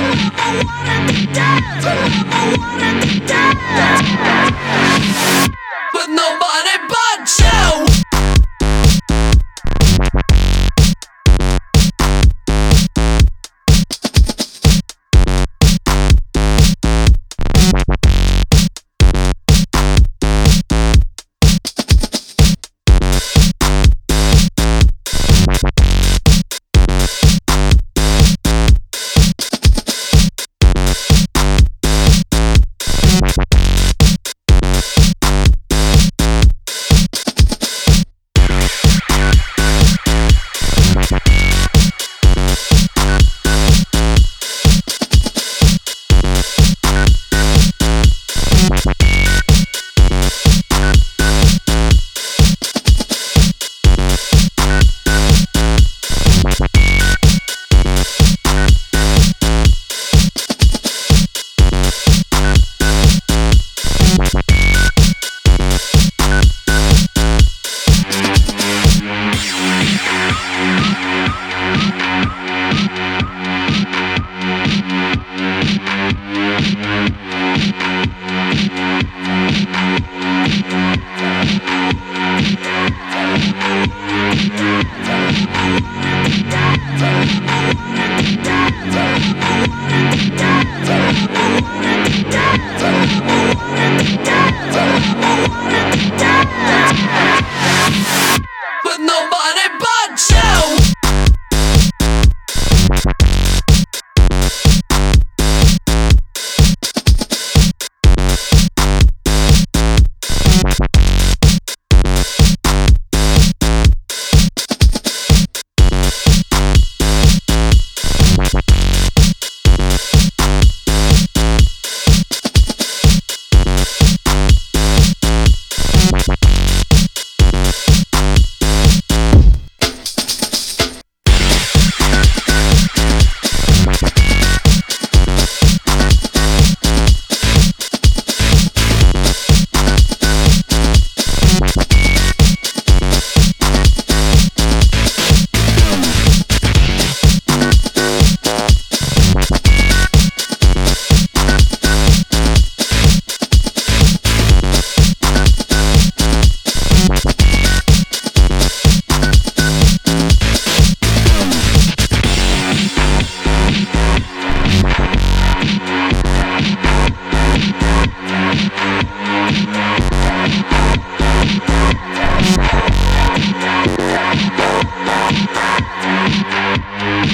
I wanna be dead. I wanna be I'm